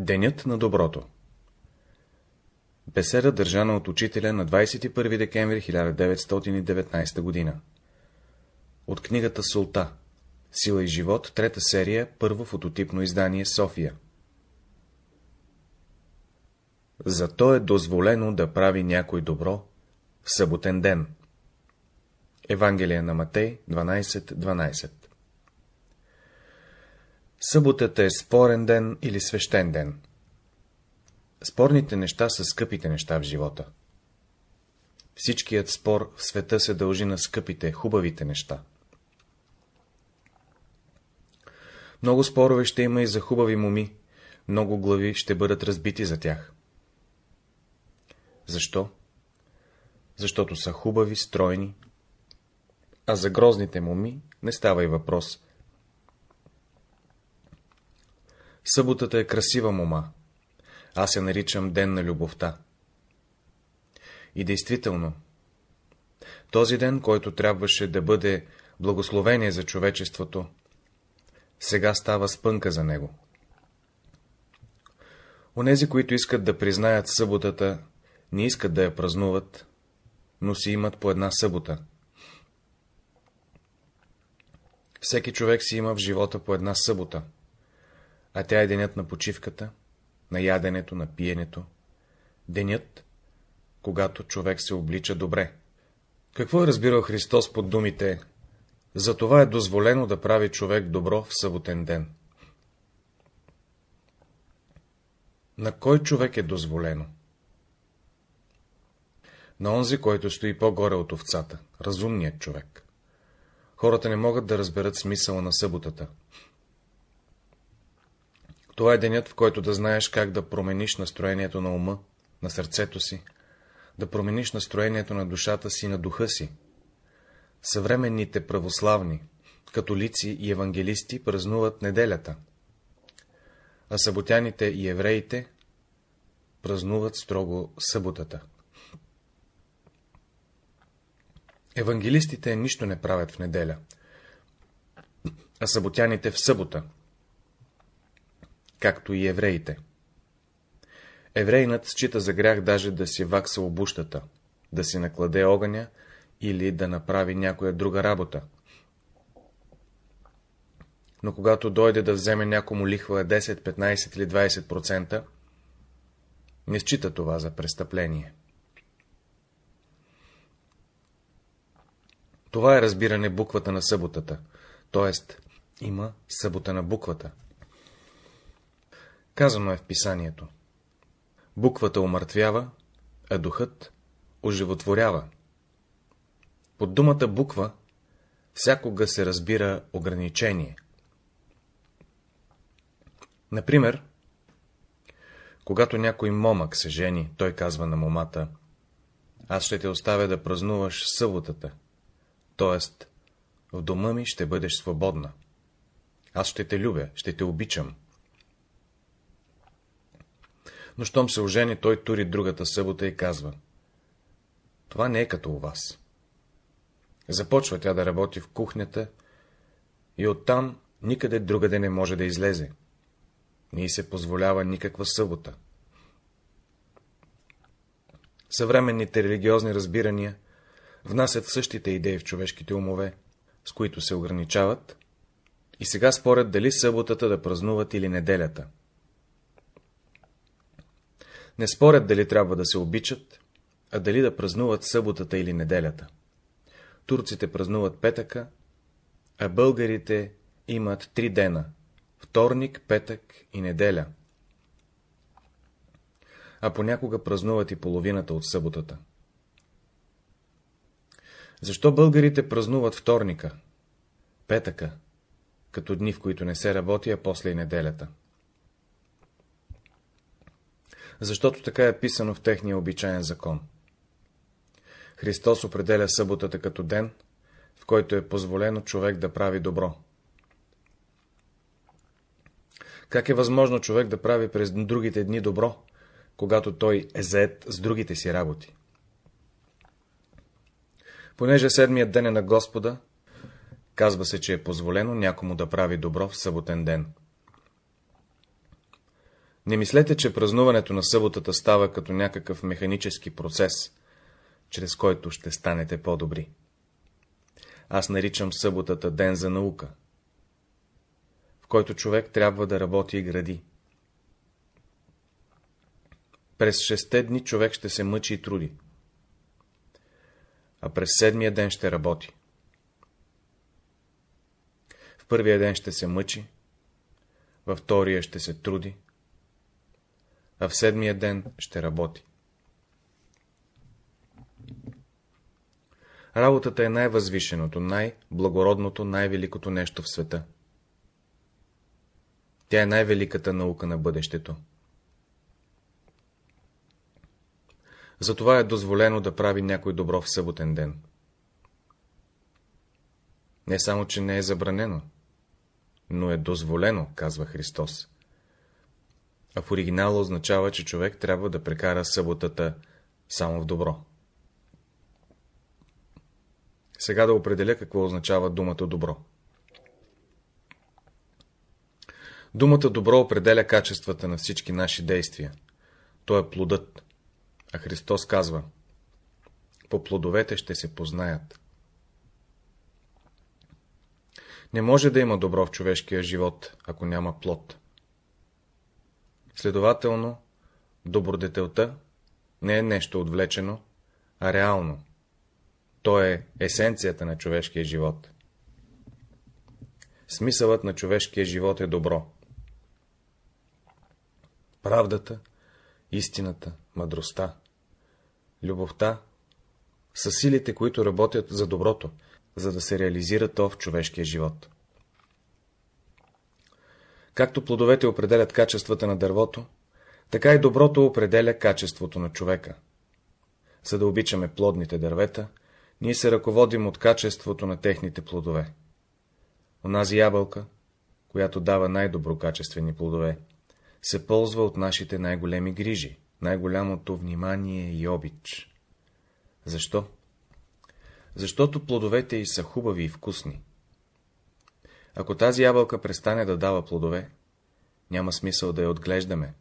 Денят на доброто Беседа държана от учителя на 21 декември 1919 г. От книгата Султа Сила и живот, трета серия, първо фототипно издание, София. Зато е дозволено да прави някой добро в съботен ден. Евангелие на Матей 12.12 12. Съботата е спорен ден или свещен ден. Спорните неща са скъпите неща в живота. Всичкият спор в света се дължи на скъпите, хубавите неща. Много спорове ще има и за хубави моми, много глави ще бъдат разбити за тях. Защо? Защото са хубави, стройни, а за грозните моми не става и въпрос. Съботата е красива мома. Аз я наричам ден на любовта. И действително, този ден, който трябваше да бъде благословение за човечеството, сега става спънка за него. Онези, които искат да признаят съботата, не искат да я празнуват, но си имат по една събота. Всеки човек си има в живота по една събота, а тя е денят на почивката, на яденето, на пиенето, денят, когато човек се облича добре. Какво е разбирал Христос под думите за това е дозволено да прави човек добро в съботен ден. На кой човек е дозволено? На онзи, който стои по-горе от овцата, разумният човек. Хората не могат да разберат смисъла на съботата. Това е денят, в който да знаеш как да промениш настроението на ума, на сърцето си, да промениш настроението на душата си на духа си, Съвременните православни, католици и евангелисти празнуват неделята, а съботяните и евреите празнуват строго съботата. Евангелистите нищо не правят в неделя, а съботяните в събота, както и евреите. Еврейнат счита за грях даже да си вакса обущата, да си накладе огъня или да направи някоя друга работа. Но когато дойде да вземе някому лихва 10, 15 или 20%, не счита това за престъпление. Това е разбиране буквата на съботата, т.е. има събота на буквата. Казано е в писанието. Буквата умъртвява, а духът оживотворява. Под думата буква всякога се разбира ограничение. Например, когато някой момък се жени, той казва на момата, аз ще те оставя да празнуваш съботата, т.е. в дома ми ще бъдеш свободна. Аз ще те любя, ще те обичам. Но щом се ожени, той тури другата събота и казва, това не е като у вас. Започва тя да работи в кухнята и оттам никъде другаде не може да излезе. Не се позволява никаква събота. Съвременните религиозни разбирания внасят същите идеи в човешките умове, с които се ограничават, и сега спорят дали съботата да празнуват или неделята. Не спорят дали трябва да се обичат, а дали да празнуват съботата или неделята турците празнуват петъка, а българите имат три дена — вторник, петък и неделя. А понякога празнуват и половината от съботата. Защо българите празнуват вторника, петъка, като дни, в които не се работи, а после и неделята? Защото така е писано в техния обичаен закон. Христос определя съботата като ден, в който е позволено човек да прави добро. Как е възможно човек да прави през другите дни добро, когато той е заед с другите си работи? Понеже седмият ден е на Господа, казва се, че е позволено някому да прави добро в съботен ден. Не мислете, че празнуването на съботата става като някакъв механически процес, чрез който ще станете по-добри. Аз наричам съботата ден за наука, в който човек трябва да работи и гради. През шесте дни човек ще се мъчи и труди, а през седмия ден ще работи. В първия ден ще се мъчи, във втория ще се труди, а в седмия ден ще работи. Работата е най-възвишеното, най-благородното, най-великото нещо в света. Тя е най-великата наука на бъдещето. Затова е дозволено да прави някой добро в съботен ден. Не само, че не е забранено, но е дозволено, казва Христос. А в оригинала означава, че човек трябва да прекара съботата само в добро. Сега да определя какво означава думата добро. Думата добро определя качествата на всички наши действия. То е плодът. А Христос казва, по плодовете ще се познаят. Не може да има добро в човешкия живот, ако няма плод. Следователно, добродетелта не е нещо отвлечено, а реално. То е есенцията на човешкия живот. Смисълът на човешкия живот е добро. Правдата, истината, мъдростта, любовта са силите, които работят за доброто, за да се реализира то в човешкия живот. Както плодовете определят качествата на дървото, така и доброто определя качеството на човека. За да обичаме плодните дървета, ние се ръководим от качеството на техните плодове. Онази ябълка, която дава най-доброкачествени плодове, се ползва от нашите най-големи грижи, най-голямото внимание и обич. Защо? Защото плодовете й са хубави и вкусни. Ако тази ябълка престане да дава плодове, няма смисъл да я отглеждаме.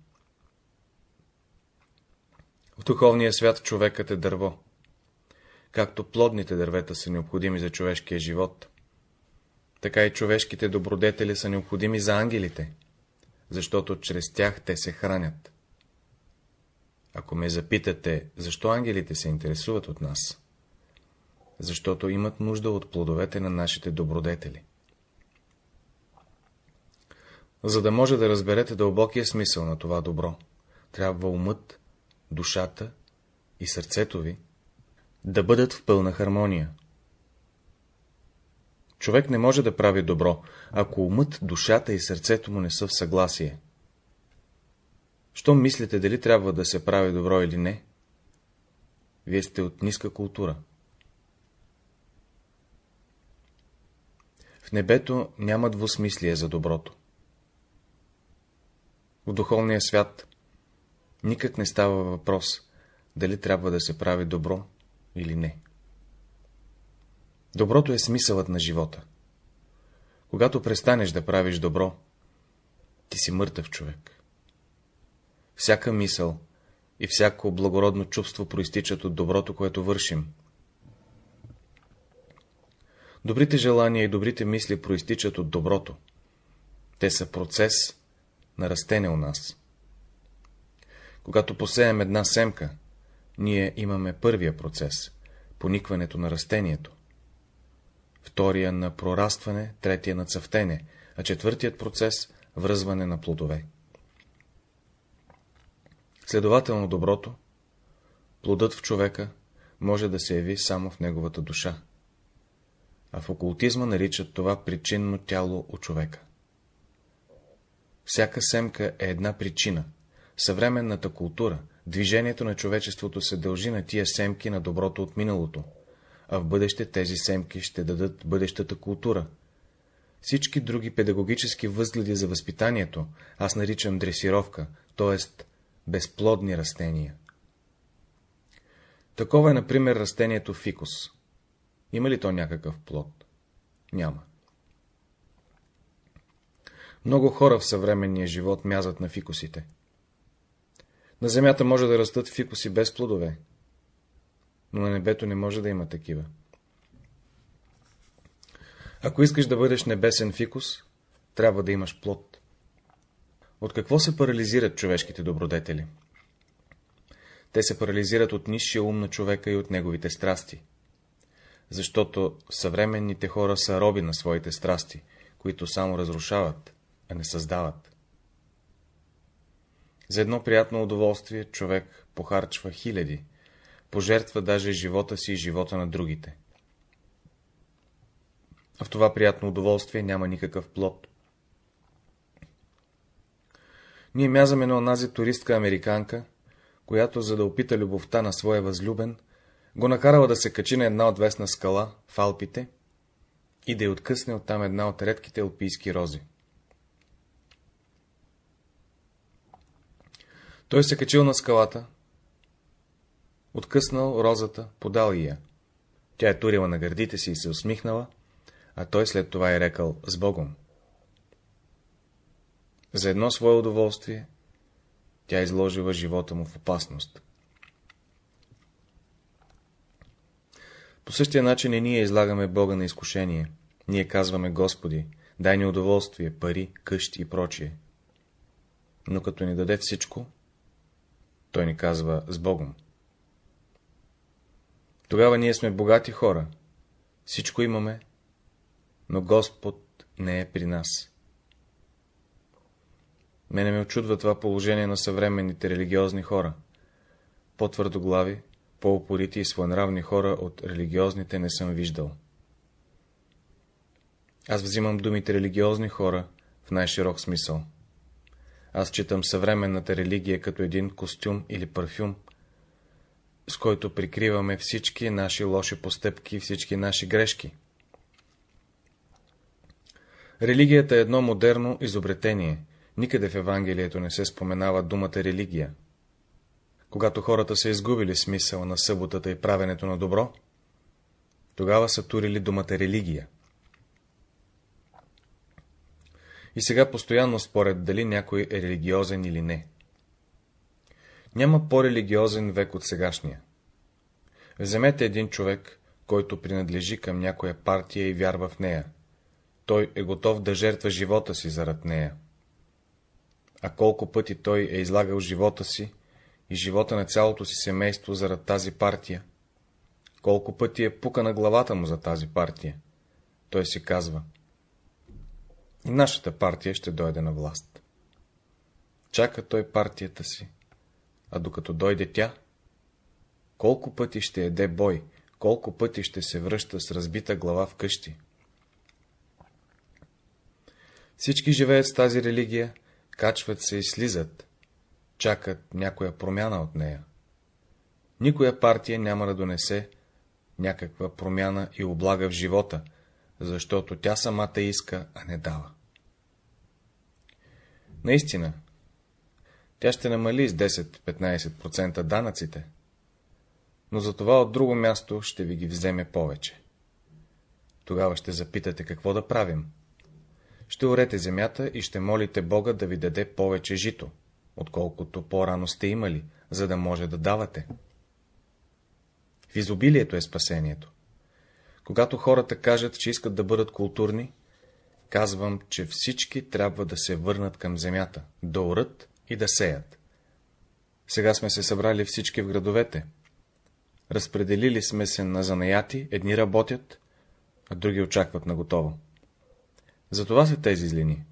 В духовния свят човекът е дърво. Както плодните дървета са необходими за човешкия живот, така и човешките добродетели са необходими за ангелите, защото чрез тях те се хранят. Ако ме запитате, защо ангелите се интересуват от нас? Защото имат нужда от плодовете на нашите добродетели. За да може да разберете дълбокия смисъл на това добро, трябва умът, душата и сърцето ви да бъдат в пълна хармония. Човек не може да прави добро, ако умът, душата и сърцето му не са в съгласие. Що мислите дали трябва да се прави добро или не? Вие сте от ниска култура. В небето няма двусмислие за доброто. В духовния свят никак не става въпрос, дали трябва да се прави добро или не. Доброто е смисълът на живота. Когато престанеш да правиш добро, ти си мъртъв човек. Всяка мисъл и всяко благородно чувство проистичат от доброто, което вършим. Добрите желания и добрите мисли проистичат от доброто. Те са процес на растене у нас. Когато посеем една семка, ние имаме първия процес — поникването на растението, втория на прорастване, третия на цъфтене, а четвъртият процес — връзване на плодове. Следователно доброто, плодът в човека, може да се яви само в неговата душа, а в окултизма наричат това причинно тяло у човека. Всяка семка е една причина. Съвременната култура, движението на човечеството се дължи на тия семки на доброто от миналото, а в бъдеще тези семки ще дадат бъдещата култура. Всички други педагогически възгледи за възпитанието аз наричам дресировка, т.е. безплодни растения. Такова е, например, растението фикус. Има ли то някакъв плод? Няма. Много хора в съвременния живот мязат на фикусите. На земята може да растат фикуси без плодове, но на небето не може да има такива. Ако искаш да бъдеш небесен фикус, трябва да имаш плод. От какво се парализират човешките добродетели? Те се парализират от нисшия ум на човека и от неговите страсти. Защото съвременните хора са роби на своите страсти, които само разрушават, а не създават. За едно приятно удоволствие човек похарчва хиляди, пожертва даже живота си и живота на другите. А в това приятно удоволствие няма никакъв плод. Ние мязаме на онази туристка-американка, която, за да опита любовта на своя възлюбен, го накарала да се качи на една отвесна скала в Алпите и да й откъсне оттам една от редките алпийски рози. Той се качил на скалата, откъснал розата, подал я. Тя е турила на гърдите си и се усмихнала, а той след това е рекал с Богом. За едно свое удоволствие тя изложила живота му в опасност. По същия начин и ние излагаме Бога на изкушение. Ние казваме Господи, дай ни удоволствие, пари, къщи и прочие. Но като ни даде всичко, той ни казва с Богом. Тогава ние сме богати хора, всичко имаме, но Господ не е при нас. Мене ме очудва това положение на съвременните религиозни хора. По-твърдоглави, по-упорити и своенравни хора от религиозните не съм виждал. Аз взимам думите религиозни хора в най-широк смисъл. Аз читам съвременната религия като един костюм или парфюм, с който прикриваме всички наши лоши постъпки и всички наши грешки. Религията е едно модерно изобретение. Никъде в Евангелието не се споменава думата религия. Когато хората са изгубили смисъл на съботата и правенето на добро, тогава са турили думата религия. И сега постоянно спорят дали някой е религиозен или не. Няма по-религиозен век от сегашния. Вземете един човек, който принадлежи към някоя партия и вярва в нея. Той е готов да жертва живота си зарад нея. А колко пъти той е излагал живота си и живота на цялото си семейство зарад тази партия? Колко пъти е пука на главата му за тази партия? Той си казва, и нашата партия ще дойде на власт. Чака той партията си, а докато дойде тя, колко пъти ще еде бой, колко пъти ще се връща с разбита глава в къщи. Всички живеят с тази религия, качват се и слизат, чакат някоя промяна от нея. Никоя партия няма да донесе някаква промяна и облага в живота, защото тя самата иска, а не дава. Наистина, тя ще намали с 10-15% данъците, но за това от друго място ще ви ги вземе повече. Тогава ще запитате какво да правим. Ще урете земята и ще молите Бога да ви даде повече жито, отколкото по-рано сте имали, за да може да давате. В изобилието е спасението. Когато хората кажат, че искат да бъдат културни, казвам, че всички трябва да се върнат към земята, да урат и да сеят. Сега сме се събрали всички в градовете. Разпределили сме се на занаяти, едни работят, а други очакват на готово. Затова са тези злини.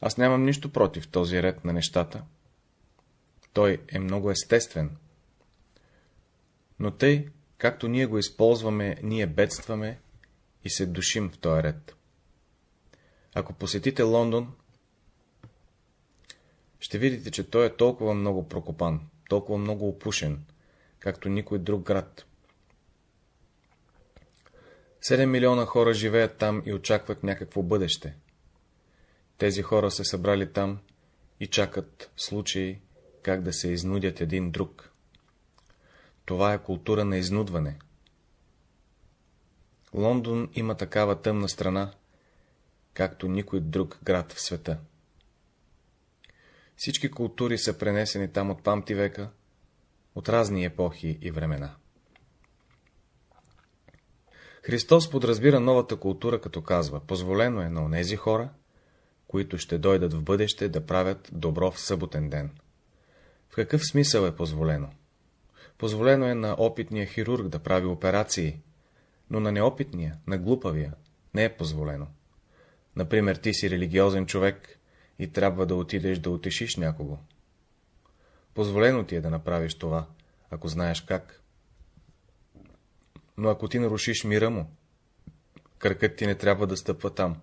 Аз нямам нищо против този ред на нещата. Той е много естествен. Но тъй, както ние го използваме, ние бедстваме и се душим в този ред. Ако посетите Лондон, ще видите, че той е толкова много прокопан, толкова много опушен, както никой друг град. 7 милиона хора живеят там и очакват някакво бъдеще. Тези хора се събрали там и чакат случаи, как да се изнудят един друг. Това е култура на изнудване. Лондон има такава тъмна страна, както никой друг град в света. Всички култури са пренесени там от памти века, от разни епохи и времена. Христос подразбира новата култура, като казва, позволено е на онези хора, които ще дойдат в бъдеще да правят добро в съботен ден. В какъв смисъл е позволено? Позволено е на опитния хирург да прави операции, но на неопитния, на глупавия, не е позволено. Например, ти си религиозен човек и трябва да отидеш да утешиш някого. Позволено ти е да направиш това, ако знаеш как. Но ако ти нарушиш мира му, кръкът ти не трябва да стъпва там.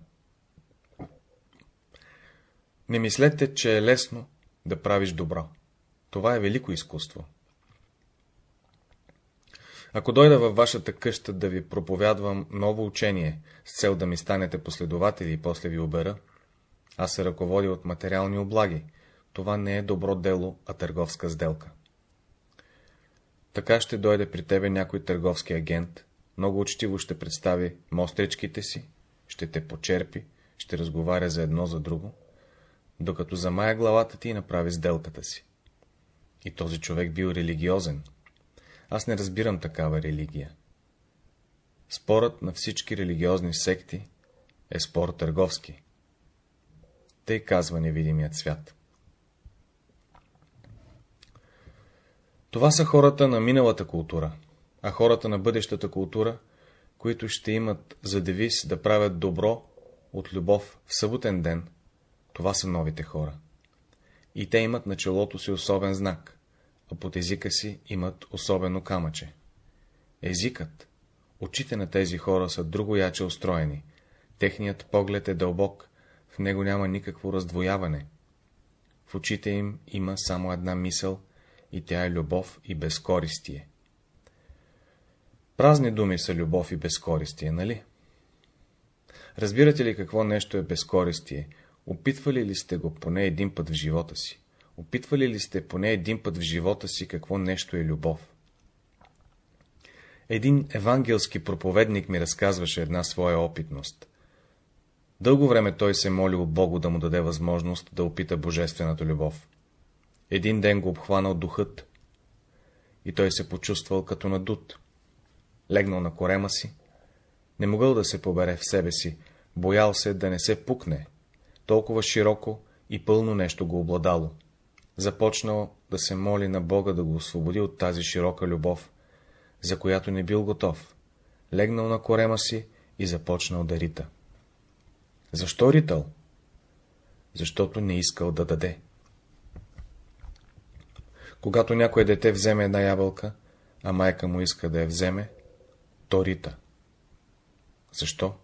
Не мислете, че е лесно да правиш добро. Това е велико изкуство. Ако дойда във вашата къща да ви проповядвам ново учение, с цел да ми станете последователи и после ви обера, аз се ръководя от материални облаги. Това не е добро дело, а търговска сделка. Така ще дойде при тебе някой търговски агент, много учтиво ще представи мостричките си, ще те почерпи, ще разговаря за едно за друго, докато замая главата ти и направи сделката си. И този човек бил религиозен. Аз не разбирам такава религия. Спорът на всички религиозни секти е спор търговски. Тъй казва невидимият свят. Това са хората на миналата култура, а хората на бъдещата култура, които ще имат за девиз да правят добро от любов в съботен ден, това са новите хора. И те имат на челото си особен знак, а под езика си имат особено камъче. Езикът, очите на тези хора са друго яче устроени, техният поглед е дълбок, в него няма никакво раздвояване. В очите им има само една мисъл, и тя е любов и безкористие. Празни думи са любов и безкористие, нали? Разбирате ли какво нещо е безкористие? Опитвали ли сте го поне един път в живота си? Опитвали ли сте поне един път в живота си какво нещо е любов? Един евангелски проповедник ми разказваше една своя опитност. Дълго време той се молил Богу да му даде възможност да опита божествената любов. Един ден го обхванал духът и той се почувствал като надут. Легнал на корема си, не могъл да се побере в себе си, боял се да не се пукне, толкова широко и пълно нещо го обладало. Започнал да се моли на Бога да го освободи от тази широка любов, за която не бил готов. Легнал на корема си и започнал да рита. Защо ритал? Защото не искал да даде. Когато някое дете вземе една ябълка, а майка му иска да я вземе, то рита. Защо?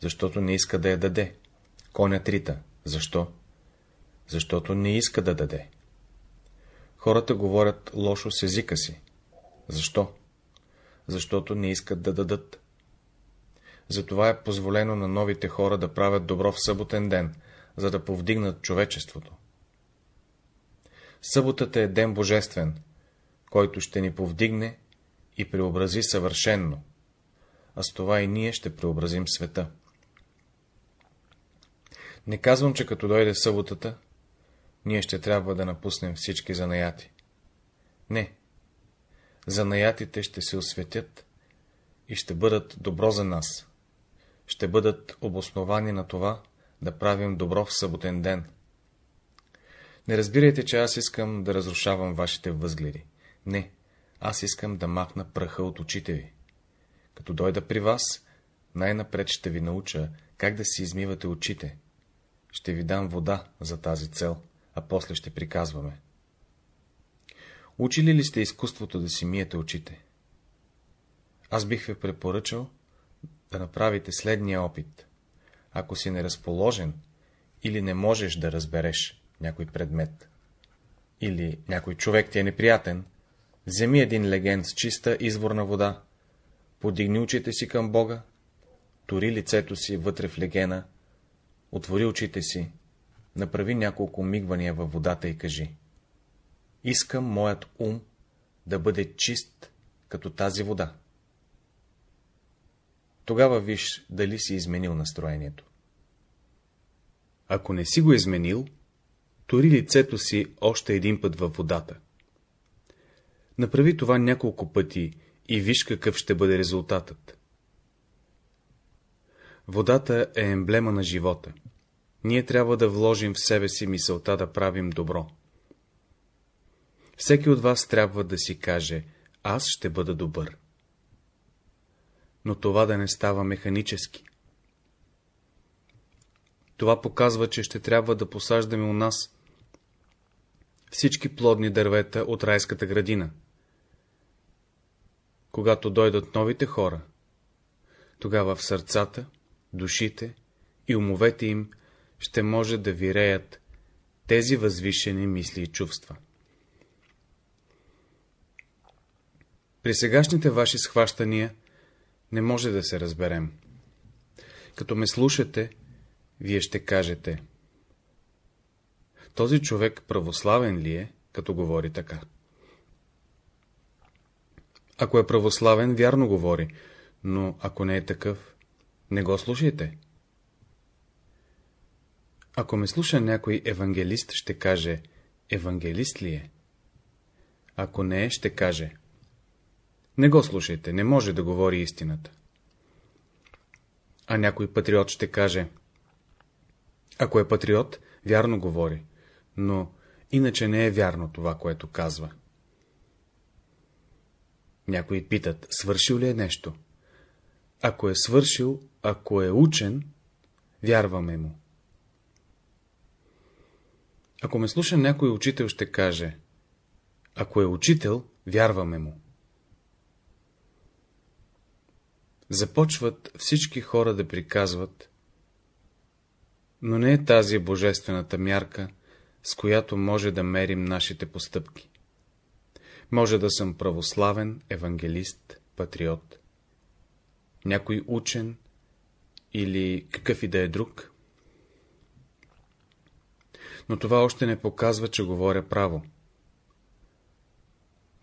Защото не иска да я даде. Конят рита. Защо? Защото не иска да даде. Хората говорят лошо с езика си. Защо? Защото не искат да дадат. Затова е позволено на новите хора да правят добро в съботен ден, за да повдигнат човечеството. Съботата е ден божествен, който ще ни повдигне и преобрази съвършенно, а с това и ние ще преобразим света. Не казвам, че като дойде съботата, ние ще трябва да напуснем всички занаяти. Не. Занаятите ще се осветят и ще бъдат добро за нас. Ще бъдат обосновани на това, да правим добро в съботен ден. Не разбирайте, че аз искам да разрушавам вашите възгледи. Не, аз искам да махна праха от очите ви. Като дойда при вас, най-напред ще ви науча, как да си измивате очите. Ще ви дам вода за тази цел, а после ще приказваме. Учили ли сте изкуството да си миете очите? Аз бих ви препоръчал да направите следния опит. Ако си неразположен или не можеш да разбереш някой предмет, или някой човек ти е неприятен, вземи един леген с чиста изворна вода, подигни очите си към Бога, тори лицето си вътре в легена, отвори очите си, направи няколко мигвания във водата и кажи. Искам моят ум да бъде чист, като тази вода. Тогава виж, дали си изменил настроението. Ако не си го изменил, Тори лицето си още един път във водата. Направи това няколко пъти и виж какъв ще бъде резултатът. Водата е емблема на живота. Ние трябва да вложим в себе си мисълта да правим добро. Всеки от вас трябва да си каже, аз ще бъда добър. Но това да не става механически. Това показва, че ще трябва да посаждаме у нас всички плодни дървета от райската градина. Когато дойдат новите хора, тогава в сърцата, душите и умовете им ще може да виреят тези възвишени мисли и чувства. При сегашните ваши схващания не може да се разберем. Като ме слушате, вие ще кажете. Този човек православен ли е, като говори така? Ако е православен, вярно говори, но ако не е такъв, не го слушайте. Ако ме слуша някой евангелист, ще каже, евангелист ли е? Ако не е, ще каже, не го слушайте, не може да говори истината. А някой патриот ще каже, ако е патриот, вярно говори, но иначе не е вярно това, което казва. Някои питат, свършил ли е нещо? Ако е свършил, ако е учен, вярваме му. Ако ме слуша някой учител, ще каже, ако е учител, вярваме му. Започват всички хора да приказват, но не е тази божествената мярка, с която може да мерим нашите постъпки. Може да съм православен, евангелист, патриот, някой учен или какъв и да е друг. Но това още не показва, че говоря право.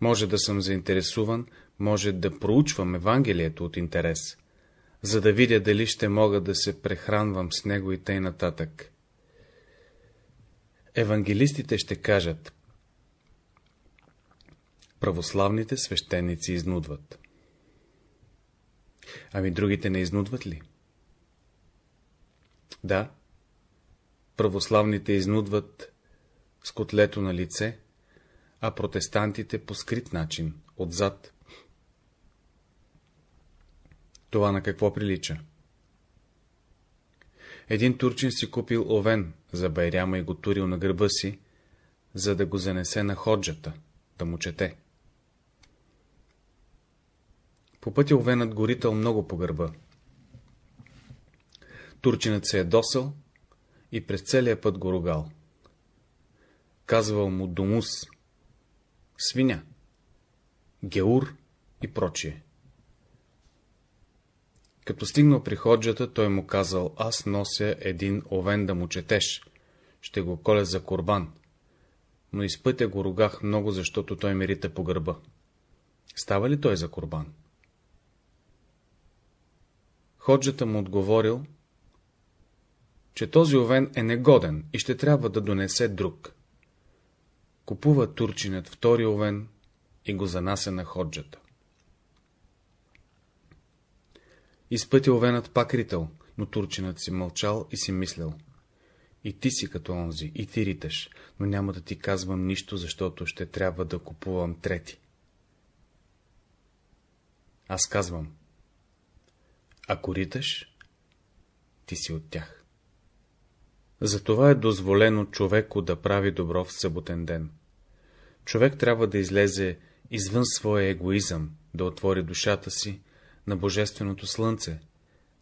Може да съм заинтересуван, може да проучвам Евангелието от интерес, за да видя дали ще мога да се прехранвам с него и тъй нататък. Евангелистите ще кажат, православните свещеници изнудват. Ами другите не изнудват ли? Да, православните изнудват с котлето на лице, а протестантите по скрит начин, отзад. Това на какво прилича? Един турчин си купил овен за байряма и го турил на гърба си, за да го занесе на ходжата, да му чете. По пътя овенът горител много по гърба. Турчинът се е досъл и през целия път го ругал. Казвал му домус, свиня, геур и прочие. Като стигнал при ходжата, той му казал, аз нося един овен да му четеш, ще го коля за корбан, но из пътя го ругах много, защото той ме рита по гърба. Става ли той за корбан? Ходжата му отговорил, че този овен е негоден и ще трябва да донесе друг. Купува турчинът втори овен и го занася на ходжата. Изпътя овенът пак ритъл, но турчинът си мълчал и си мислял. И ти си като онзи, и ти риташ, но няма да ти казвам нищо, защото ще трябва да купувам трети. Аз казвам, ако риташ, ти си от тях. Затова е дозволено човеко да прави добро в съботен ден. Човек трябва да излезе извън своя егоизъм, да отвори душата си на Божественото Слънце,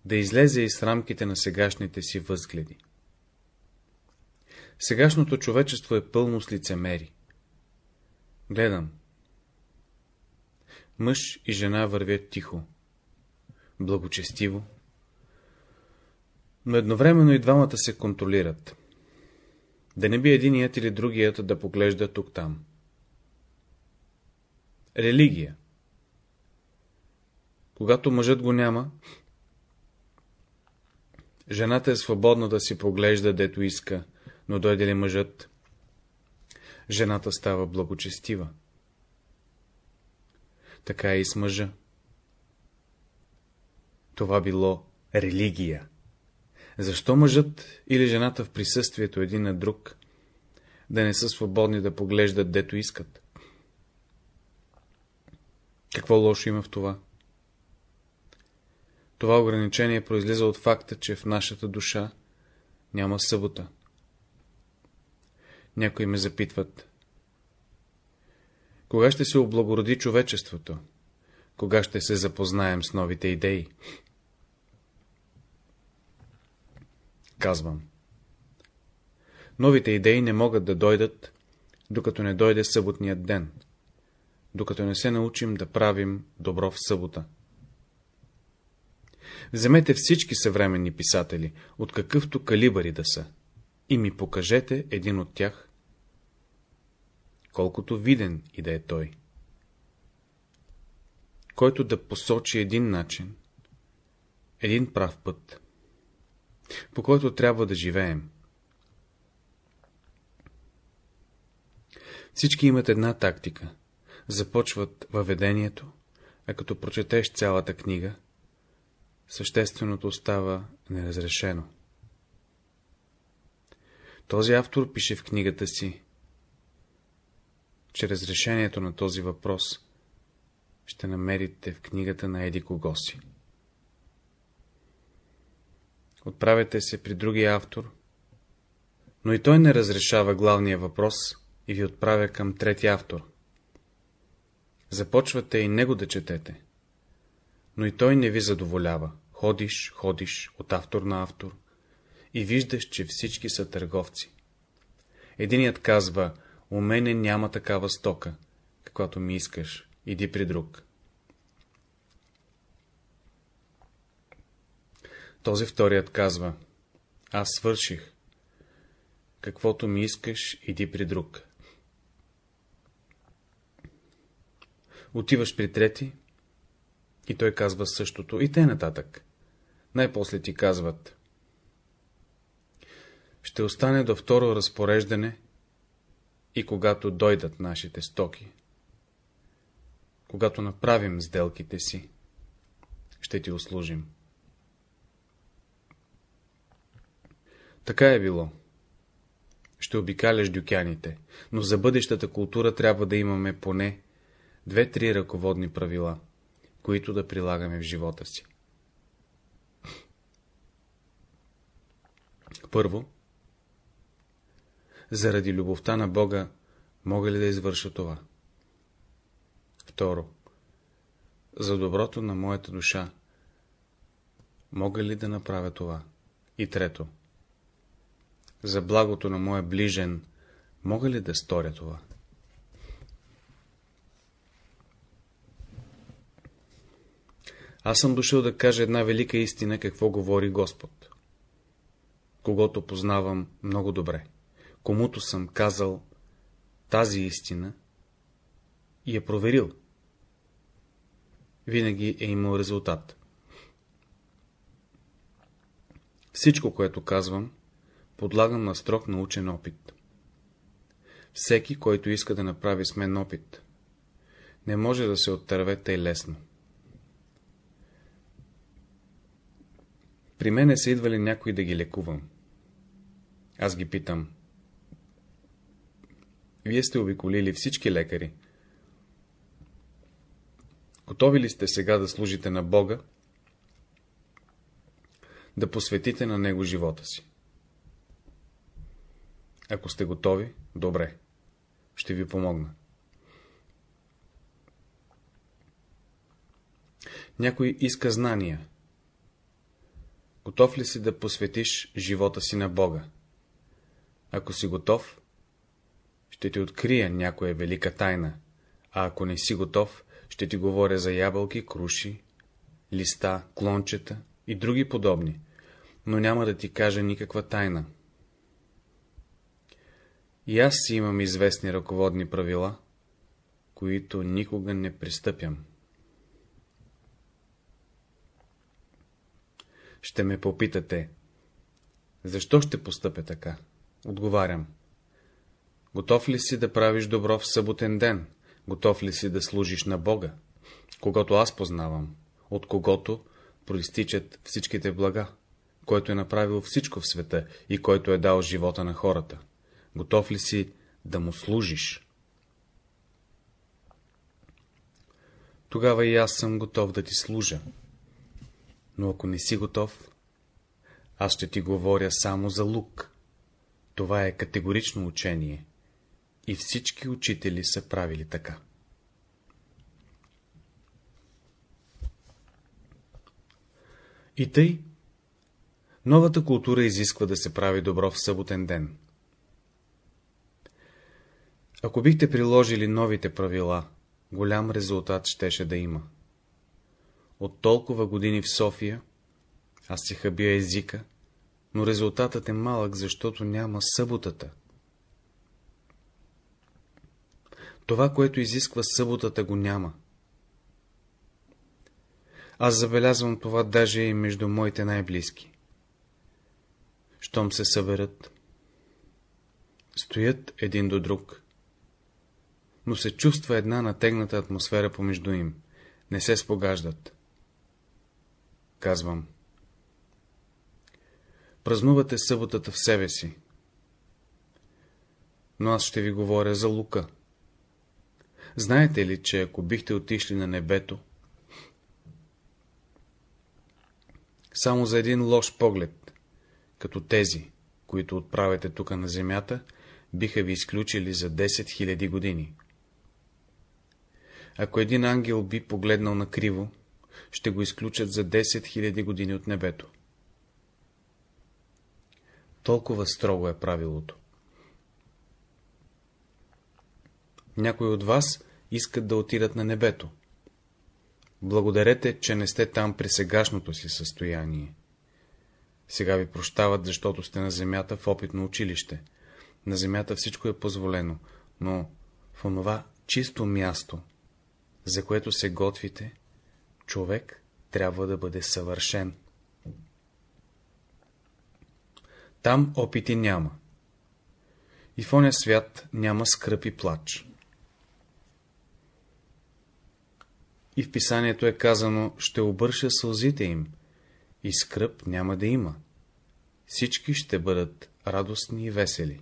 да излезе из рамките на сегашните си възгледи. Сегашното човечество е пълно с лицемери. Гледам. Мъж и жена вървят тихо, благочестиво, но едновременно и двамата се контролират. Да не би единият или другият да поглежда тук-там. Религия Когато мъжът го няма, жената е свободна да си поглежда, дето иска, но дойде ли мъжът, жената става благочестива. Така е и с мъжа. Това било религия. Защо мъжът или жената в присъствието един на друг да не са свободни да поглеждат дето искат? Какво лошо има в това? Това ограничение произлиза от факта, че в нашата душа няма събота. Някои ме запитват. Кога ще се облагороди човечеството? Кога ще се запознаем с новите идеи? Казвам. Новите идеи не могат да дойдат, докато не дойде съботният ден, докато не се научим да правим добро в събота. Вземете всички съвременни писатели, от какъвто калибъри да са, и ми покажете един от тях, колкото виден и да е той, който да посочи един начин, един прав път, по който трябва да живеем. Всички имат една тактика. Започват въведението, а като прочетеш цялата книга, същественото остава неразрешено. Този автор пише в книгата си, че разрешението на този въпрос ще намерите в книгата на Еди Когоси. Отправяте се при другия автор, но и той не разрешава главния въпрос и ви отправя към трети автор. Започвате и него да четете, но и той не ви задоволява. Ходиш, ходиш от автор на автор и виждаш, че всички са търговци. Единият казва, у мене няма такава стока, каквато ми искаш, иди при друг. Този вторият казва, аз свърших, каквото ми искаш, иди при друг. Отиваш при трети, и той казва същото, и те нататък. Най-после ти казват. Ще остане до второ разпореждане и когато дойдат нашите стоки. Когато направим сделките си, ще ти услужим. Така е било. Ще обикаляш дюкяните, но за бъдещата култура трябва да имаме поне две-три ръководни правила, които да прилагаме в живота си. Първо, заради любовта на Бога мога ли да извърша това? Второ, за доброто на моята душа мога ли да направя това? И трето, за благото на моя ближен мога ли да сторя това? Аз съм дошъл да кажа една велика истина, какво говори Господ когато познавам много добре, комуто съм казал тази истина и е проверил. Винаги е имал резултат. Всичко, което казвам, подлагам на строг научен опит. Всеки, който иска да направи с мен опит, не може да се оттърве тъй лесно. При мене са идвали някои да ги лекувам. Аз ги питам. Вие сте обиколили всички лекари. Готови ли сте сега да служите на Бога, да посветите на Него живота си? Ако сте готови, добре. Ще ви помогна. Някой иска знания. Готов ли си да посветиш живота си на Бога? Ако си готов, ще ти открия някоя велика тайна, а ако не си готов, ще ти говоря за ябълки, круши, листа, клончета и други подобни, но няма да ти кажа никаква тайна. И аз си имам известни ръководни правила, които никога не пристъпям. Ще ме попитате, защо ще постъпя така? Отговарям. Готов ли си да правиш добро в съботен ден? Готов ли си да служиш на Бога? Когато аз познавам, от когото проистичат всичките блага, който е направил всичко в света и който е дал живота на хората. Готов ли си да му служиш? Тогава и аз съм готов да ти служа. Но ако не си готов, аз ще ти говоря само за лук. Това е категорично учение. И всички учители са правили така. И тъй, новата култура изисква да се прави добро в съботен ден. Ако бихте приложили новите правила, голям резултат щеше да има. От толкова години в София, аз си хабия езика, но резултатът е малък, защото няма съботата. Това, което изисква съботата, го няма. Аз забелязвам това даже и между моите най-близки. Щом се съберат, стоят един до друг, но се чувства една натегната атмосфера помежду им, не се спогаждат. Казвам. Празнувате съботата в себе си. Но аз ще ви говоря за Лука. Знаете ли, че ако бихте отишли на небето, само за един лош поглед, като тези, които отправяте тук на земята, биха ви изключили за 10 000 години. Ако един ангел би погледнал накриво, ще го изключат за 10 000 години от небето. Толкова строго е правилото. Някои от вас искат да отидат на небето. Благодарете, че не сте там при сегашното си състояние. Сега ви прощават, защото сте на земята в опитно училище. На земята всичко е позволено, но в онова чисто място, за което се готвите, човек трябва да бъде съвършен. Там опити няма. И в оня свят няма скръп и плач. И в писанието е казано, ще обърша сълзите им, и скръп няма да има. Всички ще бъдат радостни и весели.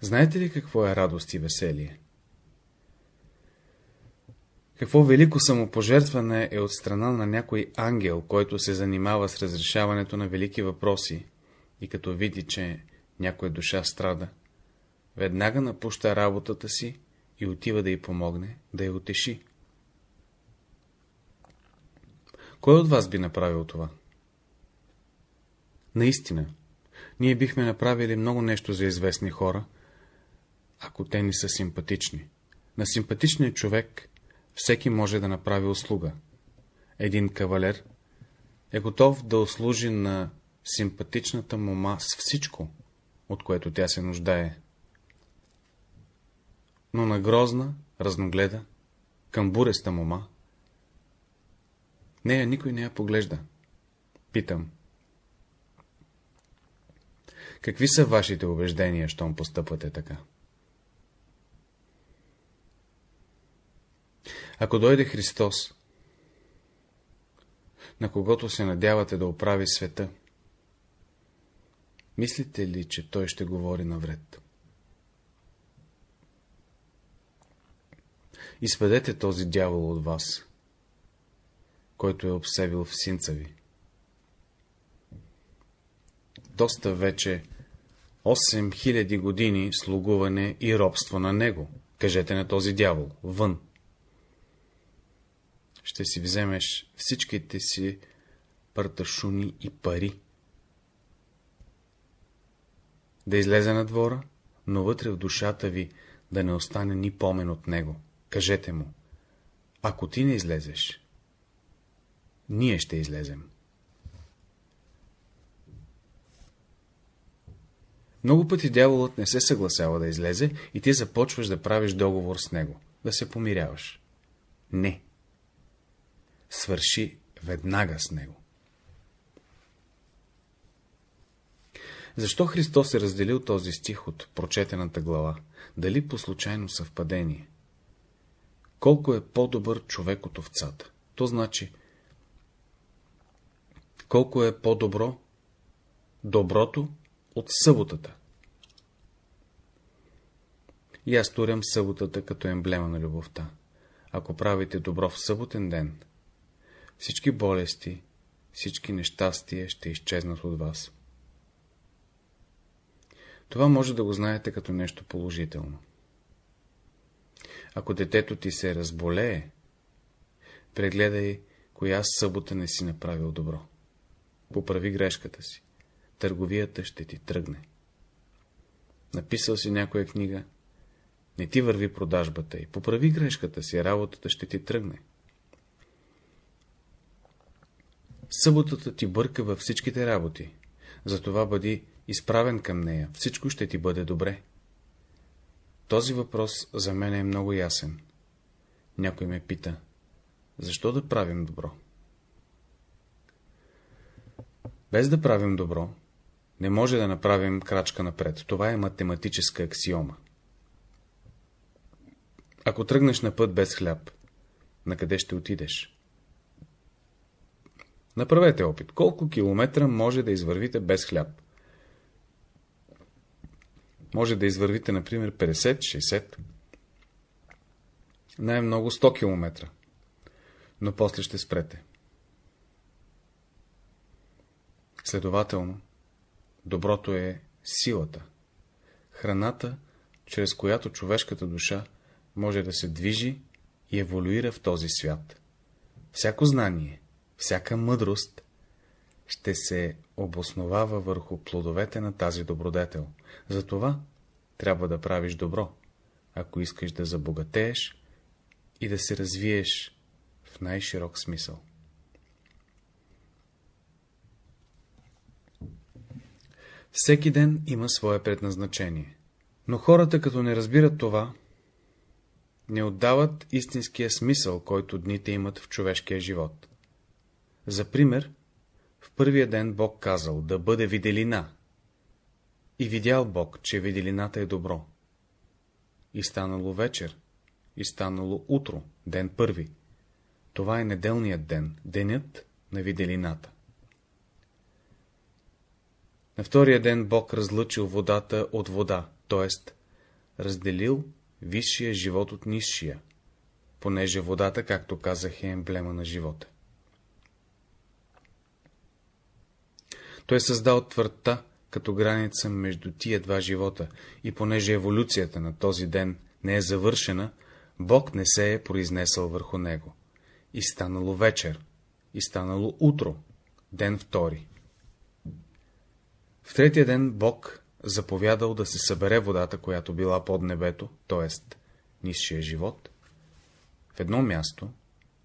Знаете ли какво е радост и веселие? Какво велико самопожертване е от страна на някой ангел, който се занимава с разрешаването на велики въпроси и като види, че някоя душа страда, веднага напуща работата си и отива да й помогне, да я утеши. Кой от вас би направил това? Наистина, ние бихме направили много нещо за известни хора, ако те ни са симпатични. На симпатичния човек всеки може да направи услуга. Един кавалер е готов да услужи на симпатичната мома с всичко, от което тя се нуждае. Но на грозна, разногледа, към буреста мома, нея никой не я поглежда. Питам. Какви са вашите убеждения, щом постъпвате така? Ако дойде Христос, на когото се надявате да оправи света, мислите ли, че той ще говори навред? Изпадете този дявол от вас, който е обсебил в синца ви. Доста вече 8000 години слугуване и робство на него. Кажете на този дявол, вън ще си вземеш всичките си парташуни и пари. Да излезе на двора, но вътре в душата ви да не остане ни помен от него. Кажете му, ако ти не излезеш, ние ще излезем. Много пъти дяволът не се съгласява да излезе и ти започваш да правиш договор с него, да се помиряваш. Не свърши веднага с него. Защо Христос е разделил този стих от прочетената глава? Дали по случайно съвпадение? Колко е по-добър човек от овцата? То значи, колко е по-добро доброто от съботата. И аз турям съботата като емблема на любовта. Ако правите добро в съботен ден, всички болести, всички нещастия ще изчезнат от вас. Това може да го знаете като нещо положително. Ако детето ти се разболее, прегледай, коя събота не си направил добро. Поправи грешката си. Търговията ще ти тръгне. Написал си някоя книга, не ти върви продажбата и поправи грешката си, работата ще ти тръгне. Съботата ти бърка във всичките работи, затова бъди изправен към нея, всичко ще ти бъде добре. Този въпрос за мен е много ясен. Някой ме пита, защо да правим добро? Без да правим добро, не може да направим крачка напред. Това е математическа аксиома. Ако тръгнеш на път без хляб, на къде ще отидеш? Направете опит. Колко километра може да извървите без хляб? Може да извървите, например, 50-60. Най-много 100 км. Но после ще спрете. Следователно, доброто е силата, храната, чрез която човешката душа може да се движи и еволюира в този свят. Всяко знание, всяка мъдрост ще се обосновава върху плодовете на тази добродетел. Затова трябва да правиш добро, ако искаш да забогатееш и да се развиеш в най-широк смисъл. Всеки ден има свое предназначение. Но хората, като не разбират това, не отдават истинския смисъл, който дните имат в човешкия живот. За пример, в първия ден Бог казал да бъде виделина. И видял Бог, че виделината е добро. И станало вечер, и станало утро, ден първи. Това е неделният ден, денят на виделината. На втория ден Бог разлъчил водата от вода, т.е. разделил висшия живот от нисшия, понеже водата, както казах, е емблема на живота. Той е създал твърдта като граница между тия два живота и понеже еволюцията на този ден не е завършена, Бог не се е произнесъл върху него. И станало вечер, и станало утро, ден втори. В третия ден Бог заповядал да се събере водата, която била под небето, т.е. нисшия живот, в едно място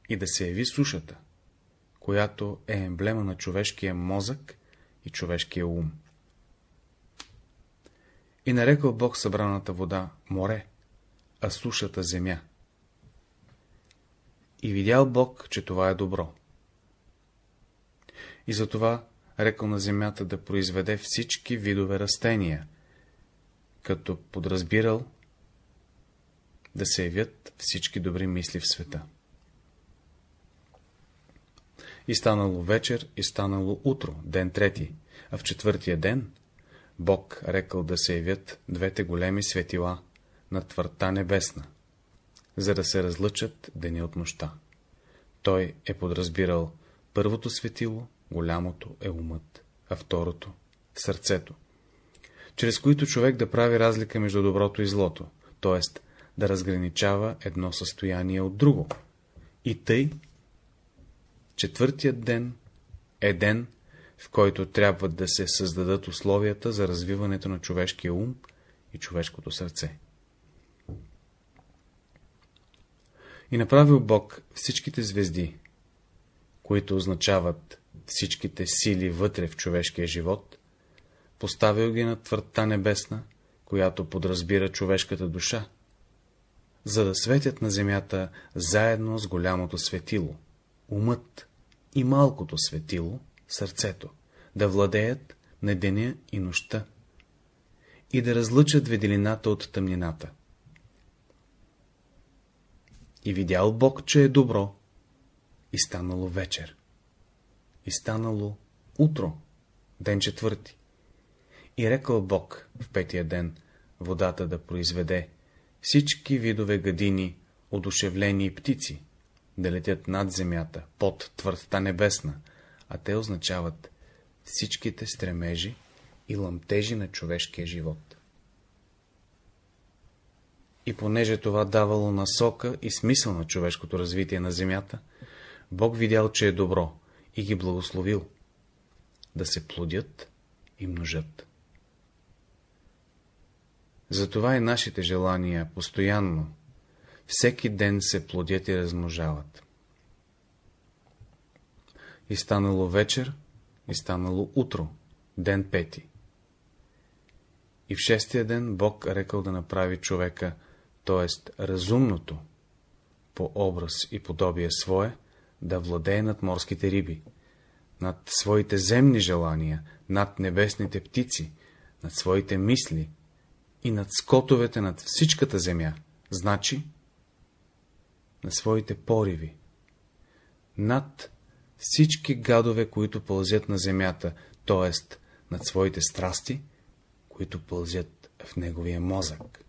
и да се яви сушата, която е емблема на човешкия мозък и човешкия ум. И нарекал Бог събраната вода море, а сушата земя. И видял Бог, че това е добро. И затова рекал на земята да произведе всички видове растения, като подразбирал да се явят всички добри мисли в света. И станало вечер, и станало утро, ден трети, а в четвъртия ден Бог рекал да се явят двете големи светила на твърта небесна, за да се разлъчат деня от нощта. Той е подразбирал първото светило голямото е умът, а второто — сърцето, чрез които човек да прави разлика между доброто и злото, т.е. да разграничава едно състояние от друго. И тъй, четвъртият ден е ден, в който трябва да се създадат условията за развиването на човешкия ум и човешкото сърце. И направил Бог всичките звезди, които означават всичките сили вътре в човешкия живот, поставил ги на твърдта небесна, която подразбира човешката душа, за да светят на земята заедно с голямото светило, умът и малкото светило, сърцето, да владеят на деня и нощта и да разлъчат веделината от тъмнината. И видял Бог, че е добро, и станало вечер. И станало утро, ден четвърти. И рекал Бог в петия ден водата да произведе всички видове гадини, одушевлени птици, да летят над земята, под твърдта небесна, а те означават всичките стремежи и ламтежи на човешкия живот. И понеже това давало насока и смисъл на човешкото развитие на земята, Бог видял, че е добро и ги благословил да се плодят и множат. Затова и нашите желания постоянно, всеки ден се плодят и размножават. И станало вечер, и станало утро, ден пети. И в шестия ден Бог рекал да направи човека, т.е. разумното, по образ и подобие свое, да владее над морските риби, над своите земни желания, над небесните птици, над своите мисли и над скотовете над всичката земя, значи на своите пориви, над всички гадове, които пълзят на земята, т.е. над своите страсти, които пълзят в неговия мозък.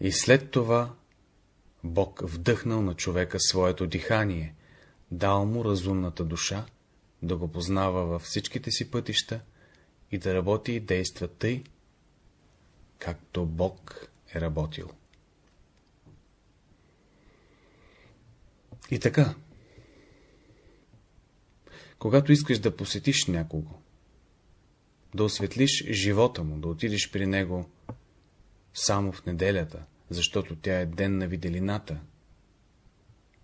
И след това Бог вдъхнал на човека своето дихание, дал му разумната душа, да го познава във всичките си пътища и да работи и действа тъй, както Бог е работил. И така, когато искаш да посетиш някого, да осветлиш живота му, да отидеш при него само в неделята, защото тя е ден на виделината,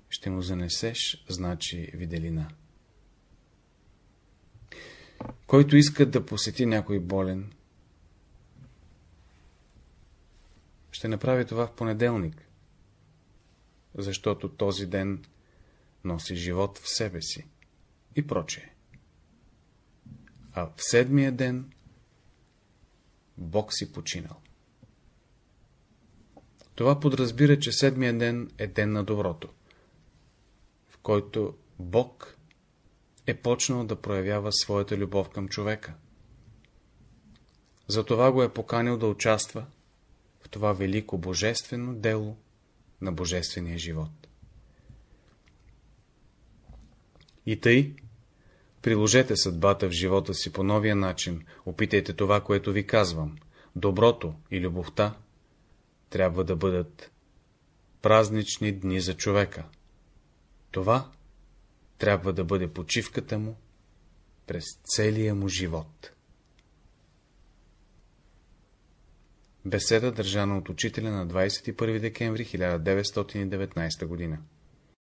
ще му занесеш, значи, виделина. Който иска да посети някой болен, ще направи това в понеделник, защото този ден носи живот в себе си и прочее. А в седмия ден Бог си починал. Това подразбира, че седмия ден е ден на доброто, в който Бог е почнал да проявява своята любов към човека. Затова го е поканил да участва в това велико божествено дело на божествения живот. И тъй, приложете съдбата в живота си по новия начин, опитайте това, което ви казвам. Доброто и любовта трябва да бъдат празнични дни за човека. Това трябва да бъде почивката му през целия му живот. Беседа държана от учителя на 21 декември 1919 година